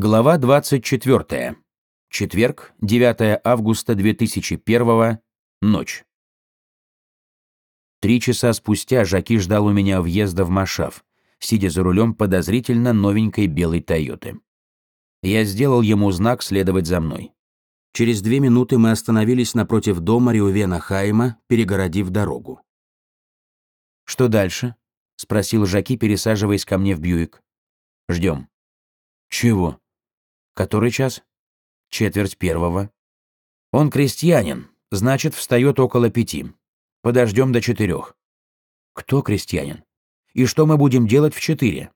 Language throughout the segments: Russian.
Глава 24. Четверг, 9 августа 2001. Ночь. Три часа спустя Жаки ждал у меня въезда в Машав, сидя за рулем подозрительно новенькой белой Тойоты. Я сделал ему знак следовать за мной. Через две минуты мы остановились напротив дома Риувена Хайма, перегородив дорогу. «Что дальше?» — спросил Жаки, пересаживаясь ко мне в Бьюик. «Ждем». «Чего?» Который час? Четверть первого. Он крестьянин, значит, встает около пяти. Подождем до четырех. Кто крестьянин? И что мы будем делать в четыре?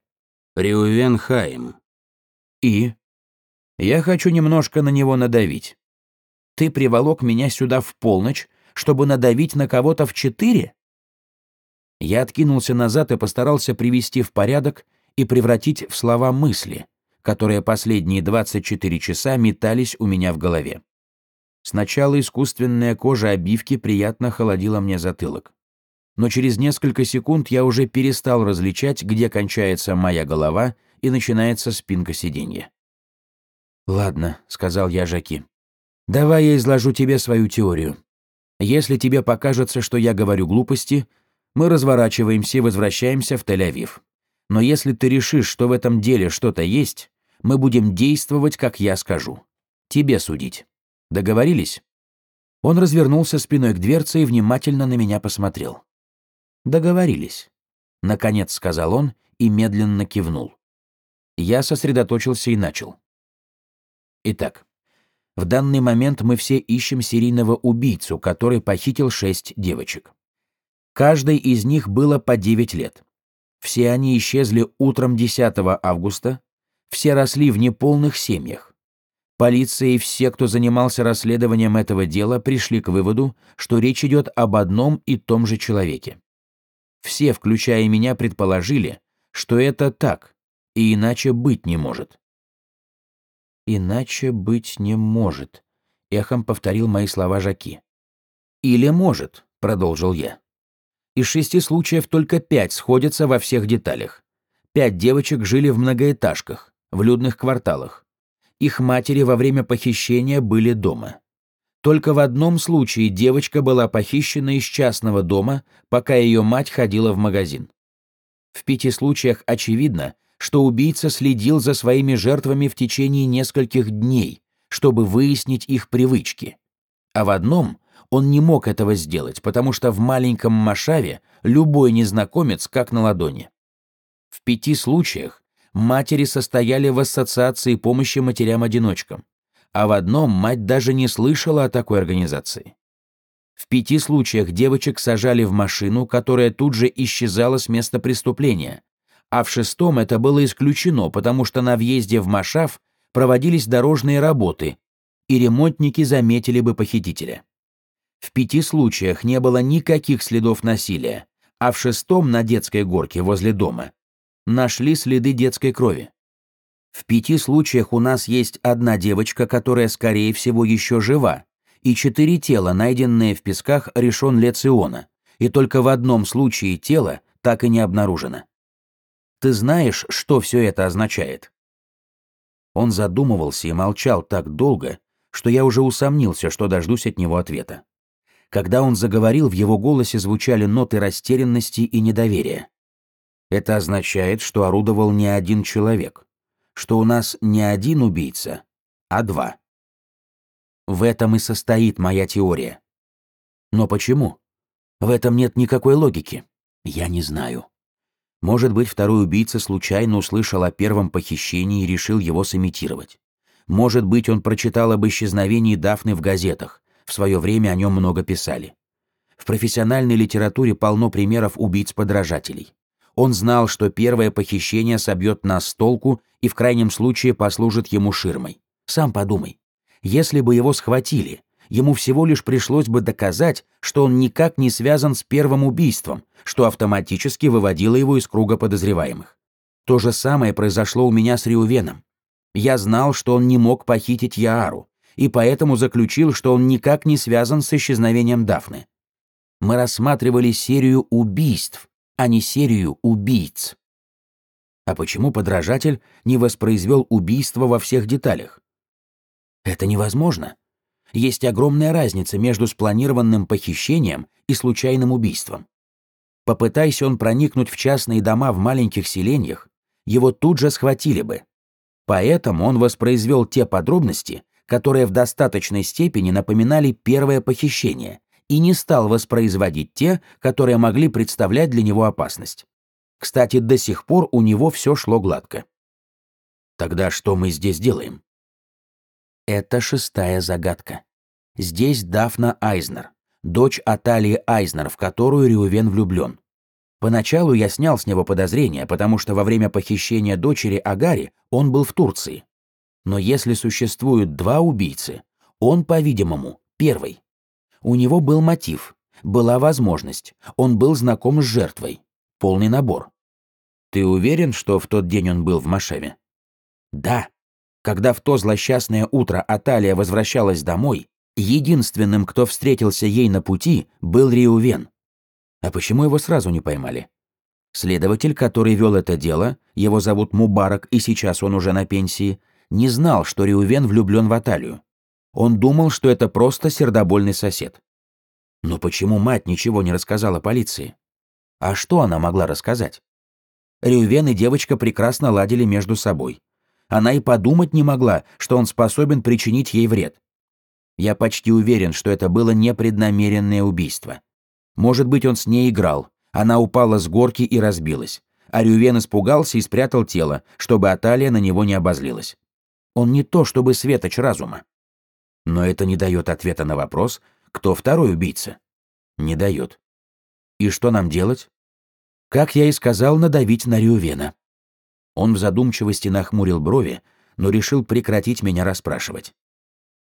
Риувен Хайм. И? Я хочу немножко на него надавить. Ты приволок меня сюда в полночь, чтобы надавить на кого-то в четыре? Я откинулся назад и постарался привести в порядок и превратить в слова мысли, которые последние 24 часа метались у меня в голове. Сначала искусственная кожа обивки приятно холодила мне затылок. Но через несколько секунд я уже перестал различать, где кончается моя голова и начинается спинка сиденья. «Ладно», — сказал я Жаки. «Давай я изложу тебе свою теорию. Если тебе покажется, что я говорю глупости, мы разворачиваемся и возвращаемся в Тель-Авив. Но если ты решишь, что в этом деле что-то есть, мы будем действовать, как я скажу. Тебе судить. Договорились?» Он развернулся спиной к дверце и внимательно на меня посмотрел. «Договорились», — наконец сказал он и медленно кивнул. Я сосредоточился и начал. Итак, в данный момент мы все ищем серийного убийцу, который похитил шесть девочек. Каждой из них было по 9 лет. Все они исчезли утром 10 августа, все росли в неполных семьях. Полиция и все, кто занимался расследованием этого дела, пришли к выводу, что речь идет об одном и том же человеке. Все, включая меня, предположили, что это так, и иначе быть не может. «Иначе быть не может», — эхом повторил мои слова Жаки. «Или может», — продолжил я. Из шести случаев только пять сходятся во всех деталях. Пять девочек жили в многоэтажках в людных кварталах. Их матери во время похищения были дома. Только в одном случае девочка была похищена из частного дома, пока ее мать ходила в магазин. В пяти случаях очевидно, что убийца следил за своими жертвами в течение нескольких дней, чтобы выяснить их привычки. А в одном он не мог этого сделать, потому что в маленьком Машаве любой незнакомец как на ладони. В пяти случаях матери состояли в ассоциации помощи матерям-одиночкам, а в одном мать даже не слышала о такой организации. В пяти случаях девочек сажали в машину, которая тут же исчезала с места преступления, а в шестом это было исключено, потому что на въезде в Машав проводились дорожные работы, и ремонтники заметили бы похитителя. В пяти случаях не было никаких следов насилия, а в шестом на детской горке возле дома нашли следы детской крови. В пяти случаях у нас есть одна девочка, которая, скорее всего, еще жива, и четыре тела, найденные в песках решен Лециона, и только в одном случае тело так и не обнаружено. Ты знаешь, что все это означает?» Он задумывался и молчал так долго, что я уже усомнился, что дождусь от него ответа. Когда он заговорил, в его голосе звучали ноты растерянности и недоверия. Это означает, что орудовал не один человек, что у нас не один убийца, а два. В этом и состоит моя теория. Но почему? В этом нет никакой логики. Я не знаю. Может быть, второй убийца случайно услышал о первом похищении и решил его сымитировать. Может быть, он прочитал об исчезновении Дафны в газетах. В свое время о нем много писали. В профессиональной литературе полно примеров убийц-подражателей. Он знал, что первое похищение собьет нас с толку и в крайнем случае послужит ему ширмой. Сам подумай. Если бы его схватили, ему всего лишь пришлось бы доказать, что он никак не связан с первым убийством, что автоматически выводило его из круга подозреваемых. То же самое произошло у меня с Риувеном. Я знал, что он не мог похитить Яару, и поэтому заключил, что он никак не связан с исчезновением Дафны. Мы рассматривали серию убийств, а не серию убийц. А почему подражатель не воспроизвел убийство во всех деталях? Это невозможно. Есть огромная разница между спланированным похищением и случайным убийством. Попытайся он проникнуть в частные дома в маленьких селениях, его тут же схватили бы. Поэтому он воспроизвел те подробности, которые в достаточной степени напоминали первое похищение, и не стал воспроизводить те, которые могли представлять для него опасность. Кстати, до сих пор у него все шло гладко. Тогда что мы здесь делаем? Это шестая загадка. Здесь Дафна Айзнер, дочь Аталии Айзнер, в которую Риувен влюблен. Поначалу я снял с него подозрения, потому что во время похищения дочери Агари он был в Турции. Но если существуют два убийцы, он, по-видимому, первый. У него был мотив, была возможность, он был знаком с жертвой. Полный набор. Ты уверен, что в тот день он был в Машеве? Да. Когда в то злосчастное утро Аталия возвращалась домой, единственным, кто встретился ей на пути, был Риувен. А почему его сразу не поймали? Следователь, который вел это дело, его зовут Мубарак, и сейчас он уже на пенсии, не знал, что Риувен влюблен в Аталию. Он думал, что это просто сердобольный сосед. Но почему мать ничего не рассказала полиции? А что она могла рассказать? Рювен и девочка прекрасно ладили между собой она и подумать не могла, что он способен причинить ей вред. Я почти уверен, что это было непреднамеренное убийство. Может быть, он с ней играл. Она упала с горки и разбилась. А Рювен испугался и спрятал тело, чтобы Аталия на него не обозлилась. Он не то чтобы светоч разума. Но это не дает ответа на вопрос, кто второй убийца. Не дает. И что нам делать? Как я и сказал, надавить на Рювена. Он в задумчивости нахмурил брови, но решил прекратить меня расспрашивать.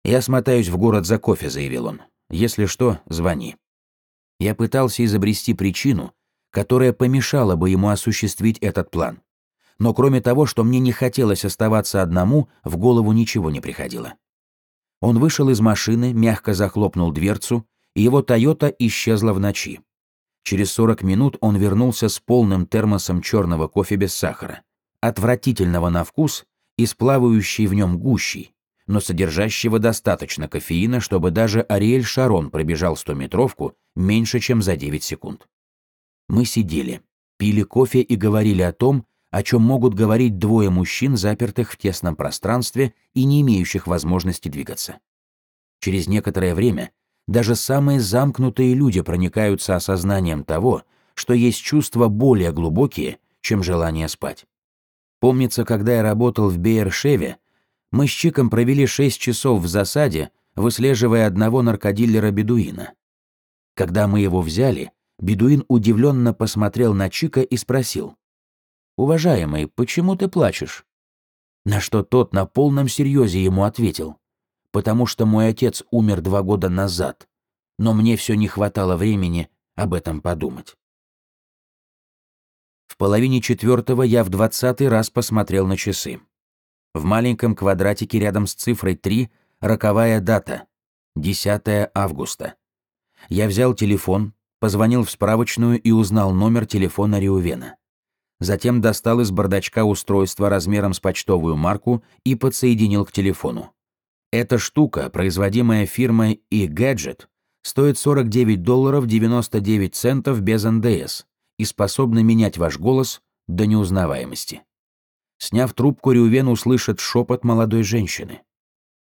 «Я смотаюсь в город за кофе», — заявил он. «Если что, звони». Я пытался изобрести причину, которая помешала бы ему осуществить этот план. Но кроме того, что мне не хотелось оставаться одному, в голову ничего не приходило. Он вышел из машины, мягко захлопнул дверцу, и его «Тойота» исчезла в ночи. Через 40 минут он вернулся с полным термосом черного кофе без сахара отвратительного на вкус и с в нем гущей, но содержащего достаточно кофеина, чтобы даже Ариэль Шарон пробежал стометровку меньше, чем за 9 секунд. Мы сидели, пили кофе и говорили о том, о чем могут говорить двое мужчин, запертых в тесном пространстве и не имеющих возможности двигаться. Через некоторое время даже самые замкнутые люди проникаются осознанием того, что есть чувства более глубокие, чем желание спать. Помнится, когда я работал в Бейершеве, мы с Чиком провели шесть часов в засаде, выслеживая одного наркодиллера-бедуина. Когда мы его взяли, бедуин удивленно посмотрел на Чика и спросил. «Уважаемый, почему ты плачешь?» На что тот на полном серьезе ему ответил. «Потому что мой отец умер два года назад, но мне все не хватало времени об этом подумать». В половине четвертого я в двадцатый раз посмотрел на часы. В маленьком квадратике рядом с цифрой 3 роковая дата – 10 августа. Я взял телефон, позвонил в справочную и узнал номер телефона Риувена. Затем достал из бардачка устройство размером с почтовую марку и подсоединил к телефону. Эта штука, производимая фирмой e-Gadget, стоит 49 долларов 99 центов без НДС и способны менять ваш голос до неузнаваемости. Сняв трубку, Рювен услышит шепот молодой женщины.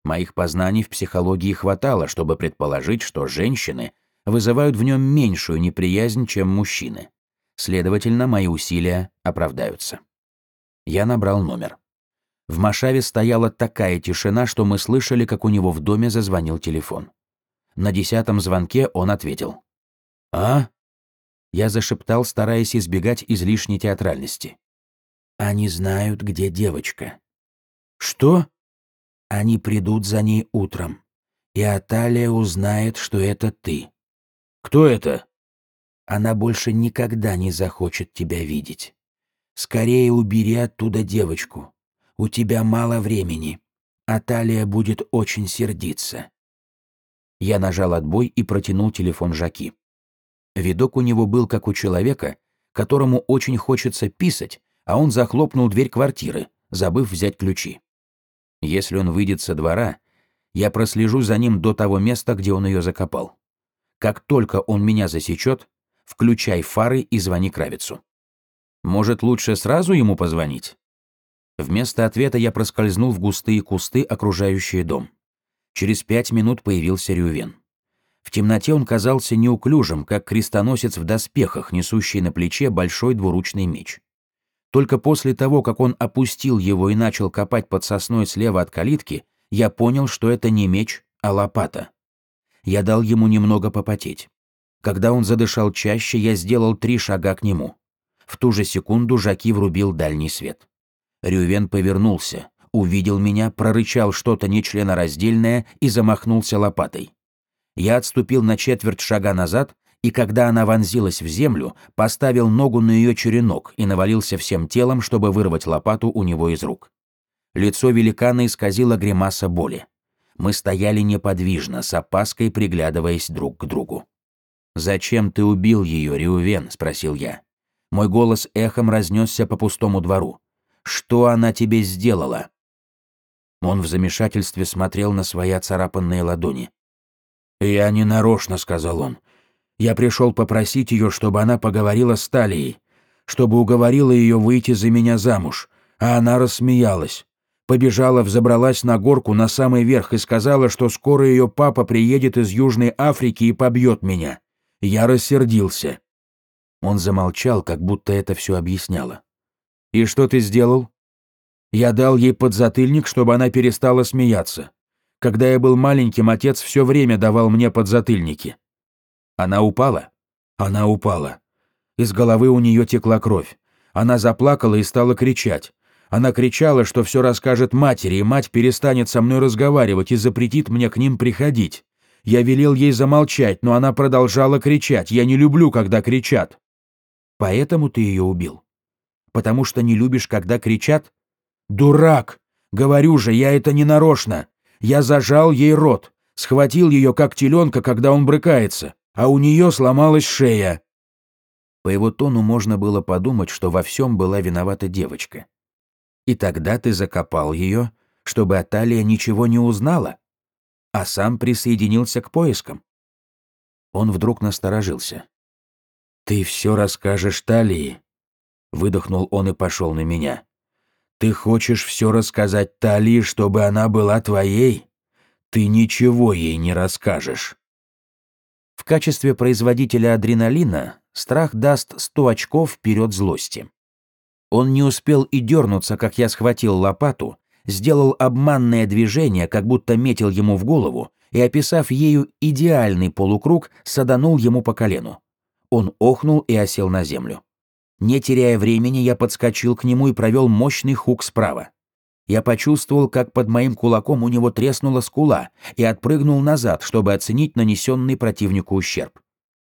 Моих познаний в психологии хватало, чтобы предположить, что женщины вызывают в нем меньшую неприязнь, чем мужчины. Следовательно, мои усилия оправдаются. Я набрал номер. В Машаве стояла такая тишина, что мы слышали, как у него в доме зазвонил телефон. На десятом звонке он ответил. «А? Я зашептал, стараясь избегать излишней театральности. «Они знают, где девочка». «Что?» «Они придут за ней утром, и Аталия узнает, что это ты». «Кто это?» «Она больше никогда не захочет тебя видеть. Скорее убери оттуда девочку. У тебя мало времени. Аталия будет очень сердиться». Я нажал отбой и протянул телефон Жаки. Видок у него был как у человека, которому очень хочется писать, а он захлопнул дверь квартиры, забыв взять ключи. Если он выйдет со двора, я прослежу за ним до того места, где он ее закопал. Как только он меня засечет, включай фары и звони Кравицу. Может, лучше сразу ему позвонить? Вместо ответа я проскользнул в густые кусты, окружающие дом. Через пять минут появился Рювен. В темноте он казался неуклюжим, как крестоносец в доспехах, несущий на плече большой двуручный меч. Только после того, как он опустил его и начал копать под сосной слева от калитки, я понял, что это не меч, а лопата. Я дал ему немного попотеть. Когда он задышал чаще, я сделал три шага к нему. В ту же секунду Жаки врубил дальний свет. Рювен повернулся, увидел меня, прорычал что-то нечленораздельное и замахнулся лопатой. Я отступил на четверть шага назад, и когда она вонзилась в землю, поставил ногу на ее черенок и навалился всем телом, чтобы вырвать лопату у него из рук. Лицо великана исказило гримаса боли. Мы стояли неподвижно, с опаской приглядываясь друг к другу. «Зачем ты убил ее, Риувен?» – спросил я. Мой голос эхом разнесся по пустому двору. «Что она тебе сделала?» Он в замешательстве смотрел на свои оцарапанные ладони. «Я не нарочно», — сказал он. «Я пришел попросить ее, чтобы она поговорила с Талией, чтобы уговорила ее выйти за меня замуж, а она рассмеялась. Побежала, взобралась на горку на самый верх и сказала, что скоро ее папа приедет из Южной Африки и побьет меня. Я рассердился. Он замолчал, как будто это все объясняло. «И что ты сделал?» «Я дал ей подзатыльник, чтобы она перестала смеяться. Когда я был маленьким, отец все время давал мне подзатыльники». «Она упала?» «Она упала. Из головы у нее текла кровь. Она заплакала и стала кричать. Она кричала, что все расскажет матери, и мать перестанет со мной разговаривать и запретит мне к ним приходить. Я велел ей замолчать, но она продолжала кричать. Я не люблю, когда кричат. Поэтому ты ее убил? Потому что не любишь, когда кричат? Дурак! Говорю же, я это не нарочно. Я зажал ей рот, схватил ее, как теленка, когда он брыкается, а у нее сломалась шея. По его тону можно было подумать, что во всем была виновата девочка. И тогда ты закопал ее, чтобы Аталия ничего не узнала, а сам присоединился к поискам. Он вдруг насторожился. «Ты все расскажешь Талии?» Выдохнул он и пошел на меня. «Ты хочешь все рассказать Талии, чтобы она была твоей? Ты ничего ей не расскажешь». В качестве производителя адреналина страх даст 100 очков вперед злости. Он не успел и дернуться, как я схватил лопату, сделал обманное движение, как будто метил ему в голову, и, описав ею идеальный полукруг, саданул ему по колену. Он охнул и осел на землю. Не теряя времени, я подскочил к нему и провел мощный хук справа. Я почувствовал, как под моим кулаком у него треснула скула и отпрыгнул назад, чтобы оценить нанесенный противнику ущерб.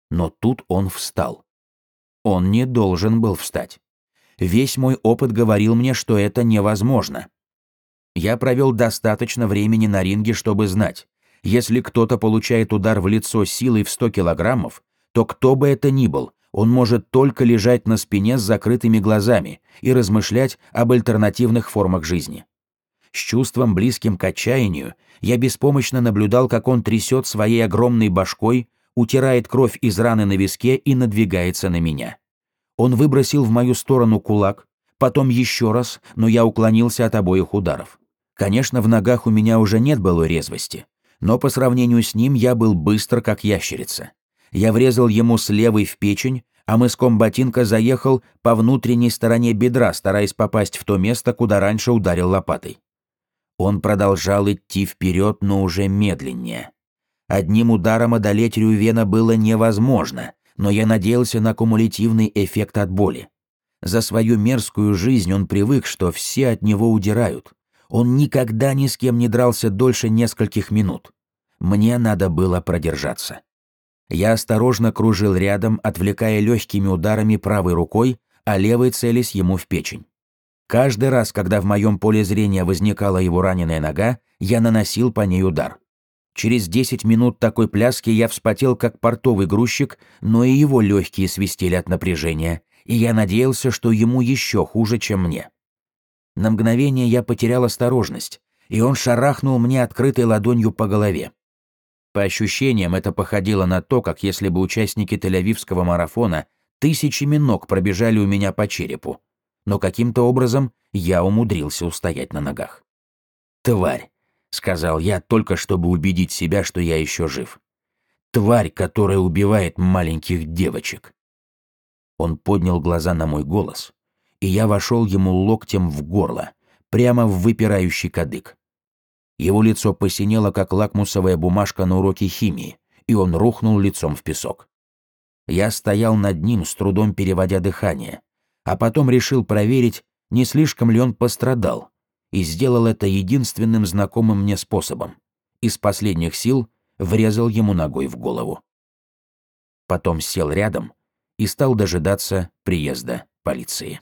Но тут он встал. Он не должен был встать. Весь мой опыт говорил мне, что это невозможно. Я провел достаточно времени на ринге, чтобы знать, если кто-то получает удар в лицо силой в 100 килограммов, то кто бы это ни был, он может только лежать на спине с закрытыми глазами и размышлять об альтернативных формах жизни. С чувством, близким к отчаянию, я беспомощно наблюдал, как он трясет своей огромной башкой, утирает кровь из раны на виске и надвигается на меня. Он выбросил в мою сторону кулак, потом еще раз, но я уклонился от обоих ударов. Конечно, в ногах у меня уже нет былой резвости, но по сравнению с ним я был быстр, как ящерица. Я врезал ему с левой в печень, а мыском ботинка заехал по внутренней стороне бедра, стараясь попасть в то место, куда раньше ударил лопатой. Он продолжал идти вперед, но уже медленнее. Одним ударом одолеть Рювена было невозможно, но я надеялся на кумулятивный эффект от боли. За свою мерзкую жизнь он привык, что все от него удирают. Он никогда ни с кем не дрался дольше нескольких минут. Мне надо было продержаться. Я осторожно кружил рядом, отвлекая легкими ударами правой рукой, а левой целясь ему в печень. Каждый раз, когда в моем поле зрения возникала его раненая нога, я наносил по ней удар. Через 10 минут такой пляски я вспотел, как портовый грузчик, но и его легкие свистели от напряжения, и я надеялся, что ему еще хуже, чем мне. На мгновение я потерял осторожность, и он шарахнул мне открытой ладонью по голове. По ощущениям, это походило на то, как если бы участники Тель-Авивского марафона тысячами ног пробежали у меня по черепу. Но каким-то образом я умудрился устоять на ногах. «Тварь», — сказал я, только чтобы убедить себя, что я еще жив. «Тварь, которая убивает маленьких девочек». Он поднял глаза на мой голос, и я вошел ему локтем в горло, прямо в выпирающий кадык. Его лицо посинело, как лакмусовая бумажка на уроке химии, и он рухнул лицом в песок. Я стоял над ним, с трудом переводя дыхание, а потом решил проверить, не слишком ли он пострадал, и сделал это единственным знакомым мне способом. Из последних сил врезал ему ногой в голову. Потом сел рядом и стал дожидаться приезда полиции.